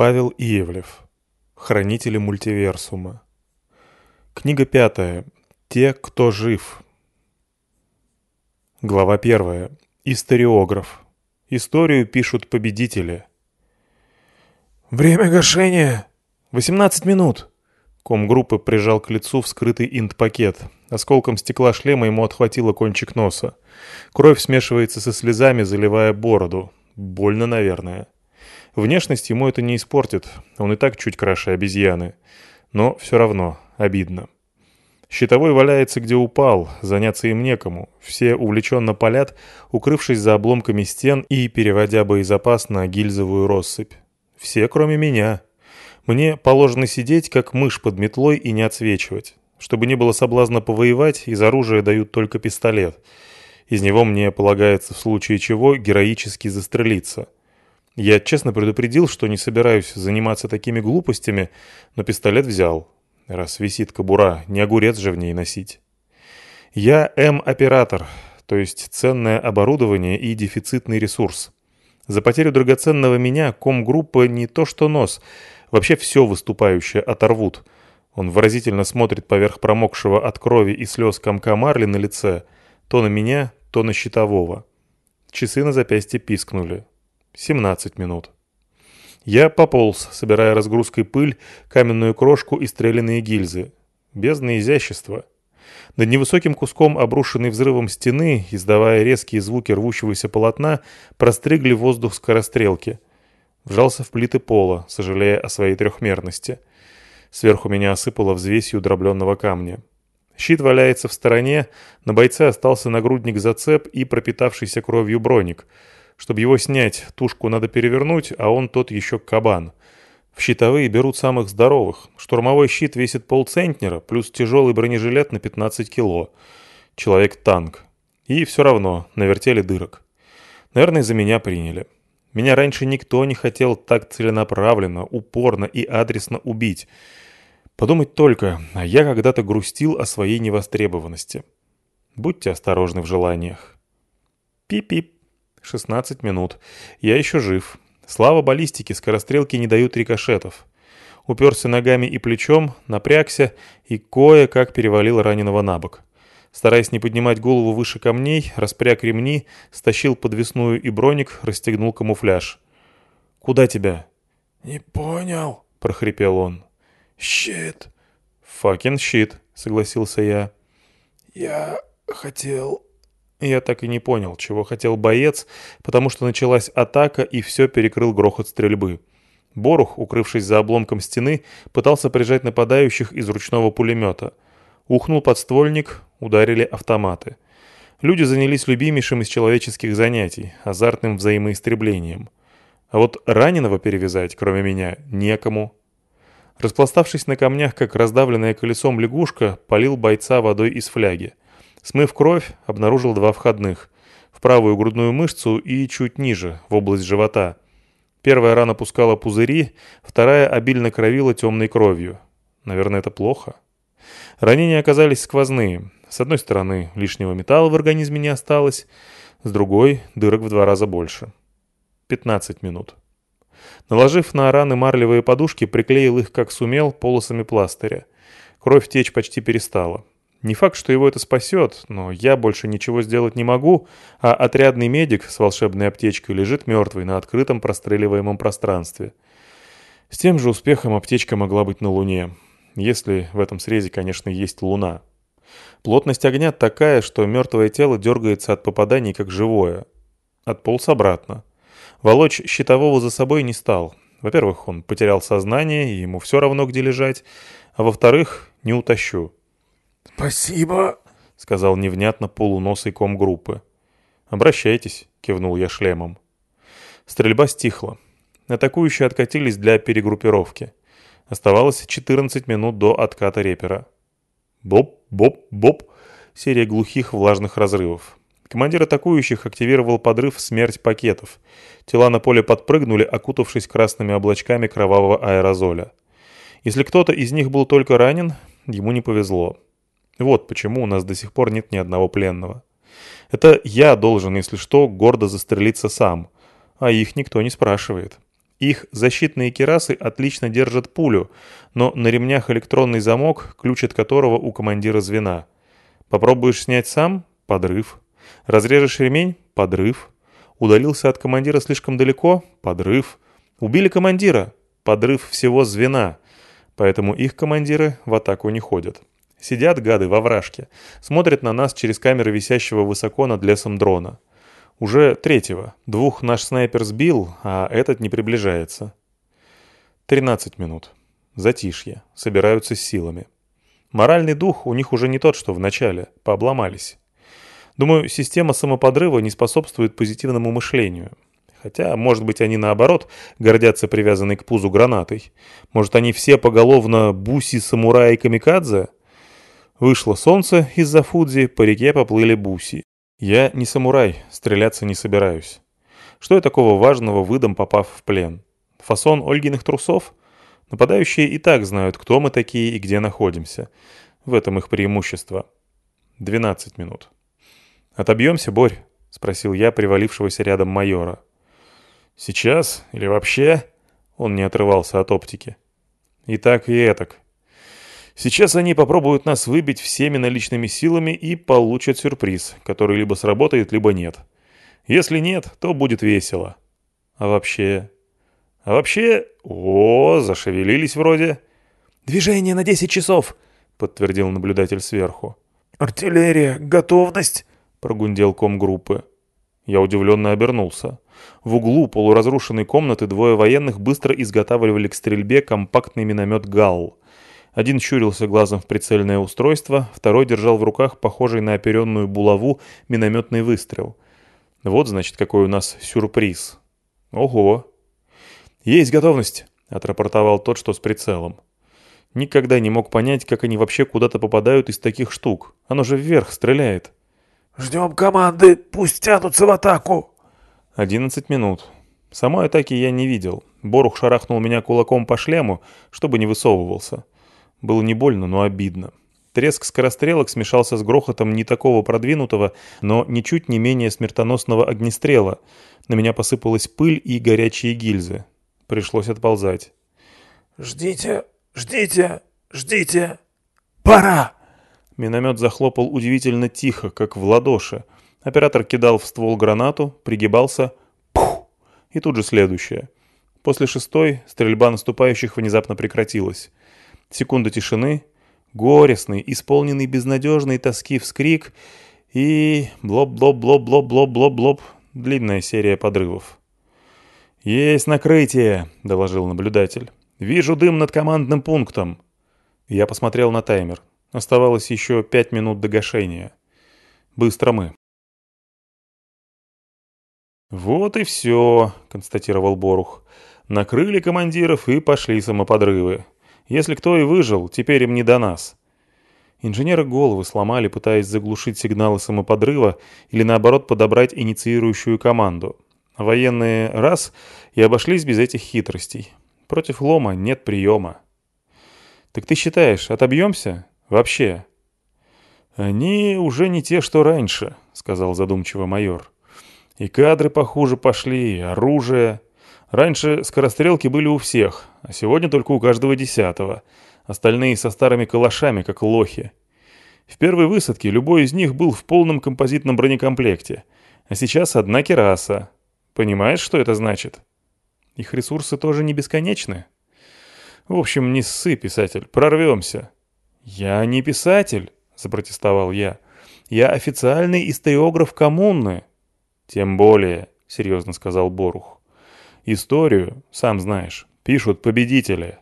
Павел Иевлев. Хранители мультиверсума. Книга пятая. Те, кто жив. Глава первая. Историограф. Историю пишут победители. «Время гашения!» «18 минут!» Ком группы прижал к лицу вскрытый инт-пакет. Осколком стекла шлема ему отхватило кончик носа. Кровь смешивается со слезами, заливая бороду. Больно, наверное. Внешность ему это не испортит, он и так чуть краше обезьяны. Но все равно обидно. Щитовой валяется, где упал, заняться им некому. Все увлеченно палят, укрывшись за обломками стен и переводя боезапас на гильзовую россыпь. Все, кроме меня. Мне положено сидеть, как мышь под метлой, и не отсвечивать. Чтобы не было соблазна повоевать, из оружия дают только пистолет. Из него мне полагается в случае чего героически застрелиться. Я честно предупредил, что не собираюсь заниматься такими глупостями, но пистолет взял. Раз висит кобура, не огурец же в ней носить. Я М-оператор, то есть ценное оборудование и дефицитный ресурс. За потерю драгоценного меня ком-группа не то что нос, вообще все выступающее оторвут. Он выразительно смотрит поверх промокшего от крови и слез комка марли на лице, то на меня, то на щитового. Часы на запястье пискнули. 17 минут. Я пополз, собирая разгрузкой пыль, каменную крошку и стрелянные гильзы. Бездна изящества. Над невысоким куском обрушенной взрывом стены, издавая резкие звуки рвущегося полотна, простригли воздух скорострелки. Вжался в плиты пола, сожалея о своей трехмерности. Сверху меня осыпало взвесью дробленного камня. Щит валяется в стороне, на бойце остался нагрудник зацеп и пропитавшийся кровью броник — чтобы его снять, тушку надо перевернуть, а он тот еще кабан. В щитовые берут самых здоровых. Штурмовой щит весит полцентнера, плюс тяжелый бронежилет на 15 кило. Человек-танк. И все равно, навертели дырок. Наверное, за меня приняли. Меня раньше никто не хотел так целенаправленно, упорно и адресно убить. Подумать только, а я когда-то грустил о своей невостребованности. Будьте осторожны в желаниях. Пип-пип. 16 минут. Я еще жив. Слава баллистике, скорострелки не дают рикошетов. Уперся ногами и плечом, напрягся и кое-как перевалил раненого на бок. Стараясь не поднимать голову выше камней, распряг ремни, стащил подвесную и броник, расстегнул камуфляж. «Куда тебя?» «Не понял», — прохрипел он. «Щит». «Факин щит», — согласился я. «Я хотел я так и не понял, чего хотел боец, потому что началась атака и все перекрыл грохот стрельбы. Борух, укрывшись за обломком стены, пытался прижать нападающих из ручного пулемета. Ухнул подствольник, ударили автоматы. Люди занялись любимейшим из человеческих занятий – азартным взаимоистреблением. А вот раненого перевязать, кроме меня, некому. Распластавшись на камнях, как раздавленная колесом лягушка, полил бойца водой из фляги. Смыв кровь, обнаружил два входных. В правую грудную мышцу и чуть ниже, в область живота. Первая рана пускала пузыри, вторая обильно кровила темной кровью. Наверное, это плохо. Ранения оказались сквозные. С одной стороны, лишнего металла в организме не осталось, с другой — дырок в два раза больше. 15 минут. Наложив на раны марлевые подушки, приклеил их, как сумел, полосами пластыря. Кровь течь почти перестала. Не факт, что его это спасет, но я больше ничего сделать не могу, а отрядный медик с волшебной аптечкой лежит мертвый на открытом простреливаемом пространстве. С тем же успехом аптечка могла быть на Луне, если в этом срезе, конечно, есть Луна. Плотность огня такая, что мертвое тело дергается от попаданий как живое. Отполз обратно. Волочь щитового за собой не стал. Во-первых, он потерял сознание, и ему все равно, где лежать, а во-вторых, не утащу. «Спасибо», — сказал невнятно полуносый ком группы. «Обращайтесь», — кивнул я шлемом. Стрельба стихла. Атакующие откатились для перегруппировки. Оставалось 14 минут до отката репера. Боп, боп, боп. Серия глухих влажных разрывов. Командир атакующих активировал подрыв «Смерть пакетов». Тела на поле подпрыгнули, окутавшись красными облачками кровавого аэрозоля. Если кто-то из них был только ранен, ему не повезло. Вот почему у нас до сих пор нет ни одного пленного. Это я должен, если что, гордо застрелиться сам, а их никто не спрашивает. Их защитные керасы отлично держат пулю, но на ремнях электронный замок, ключ от которого у командира звена. Попробуешь снять сам – подрыв. Разрежешь ремень – подрыв. Удалился от командира слишком далеко – подрыв. Убили командира – подрыв всего звена. Поэтому их командиры в атаку не ходят. Сидят гады во вражке, смотрят на нас через камеры висящего высоко над лесом дрона. Уже третьего. Двух наш снайпер сбил, а этот не приближается. 13 минут. Затишье. Собираются с силами. Моральный дух у них уже не тот, что в начале. Пообломались. Думаю, система самоподрыва не способствует позитивному мышлению. Хотя, может быть, они наоборот гордятся привязанной к пузу гранатой. Может, они все поголовно буси-самураи-камикадзе? Вышло солнце из-за Фудзи, по реке поплыли буси. Я не самурай, стреляться не собираюсь. Что я такого важного выдам, попав в плен? Фасон Ольгиных трусов? Нападающие и так знают, кто мы такие и где находимся. В этом их преимущество. 12 минут. «Отобьемся, Борь?» — спросил я привалившегося рядом майора. «Сейчас? Или вообще?» Он не отрывался от оптики. «И так, и этак. Сейчас они попробуют нас выбить всеми наличными силами и получат сюрприз, который либо сработает, либо нет. Если нет, то будет весело. А вообще... А вообще... О, зашевелились вроде. «Движение на 10 часов», — подтвердил наблюдатель сверху. «Артиллерия, готовность», — прогундел ком группы. Я удивленно обернулся. В углу полуразрушенной комнаты двое военных быстро изготавливали к стрельбе компактный миномет «Галл». Один щурился глазом в прицельное устройство, второй держал в руках похожий на оперенную булаву минометный выстрел. Вот, значит, какой у нас сюрприз. Ого! «Есть готовность!» — отрапортовал тот, что с прицелом. Никогда не мог понять, как они вообще куда-то попадают из таких штук. Оно же вверх стреляет. «Ждем команды, пусть тянутся в атаку!» Одиннадцать минут. Самой атаки я не видел. Борух шарахнул меня кулаком по шлему, чтобы не высовывался. Было не больно, но обидно. Треск скорострелок смешался с грохотом не такого продвинутого, но ничуть не менее смертоносного огнестрела. На меня посыпалась пыль и горячие гильзы. Пришлось отползать. «Ждите, ждите, ждите! Пора!» Миномет захлопал удивительно тихо, как в ладоши. Оператор кидал в ствол гранату, пригибался, пух, и тут же следующее. После шестой стрельба наступающих внезапно прекратилась. Секунда тишины, горестный, исполненный безнадежной тоски вскрик и блоп-блоп-блоп-блоп-блоп-блоп-блоп, длинная серия подрывов. «Есть накрытие», — доложил наблюдатель. «Вижу дым над командным пунктом». Я посмотрел на таймер. Оставалось еще пять минут до гашения. Быстро мы. «Вот и все», — констатировал Борух. «Накрыли командиров и пошли самоподрывы. Если кто и выжил, теперь им не до нас. Инженеры головы сломали, пытаясь заглушить сигналы самоподрыва или наоборот подобрать инициирующую команду. Военные раз и обошлись без этих хитростей. Против лома нет приема. Так ты считаешь, отобьемся? Вообще? Они уже не те, что раньше, сказал задумчиво майор. И кадры похуже пошли, и оружие. Раньше скорострелки были у всех, а сегодня только у каждого десятого. Остальные со старыми калашами, как лохи. В первой высадке любой из них был в полном композитном бронекомплекте, а сейчас одна кераса. Понимаешь, что это значит? Их ресурсы тоже не бесконечны. В общем, не ссы, писатель, прорвемся. Я не писатель, запротестовал я. Я официальный историограф коммуны. Тем более, серьезно сказал Борух. Историю, сам знаешь, пишут победители.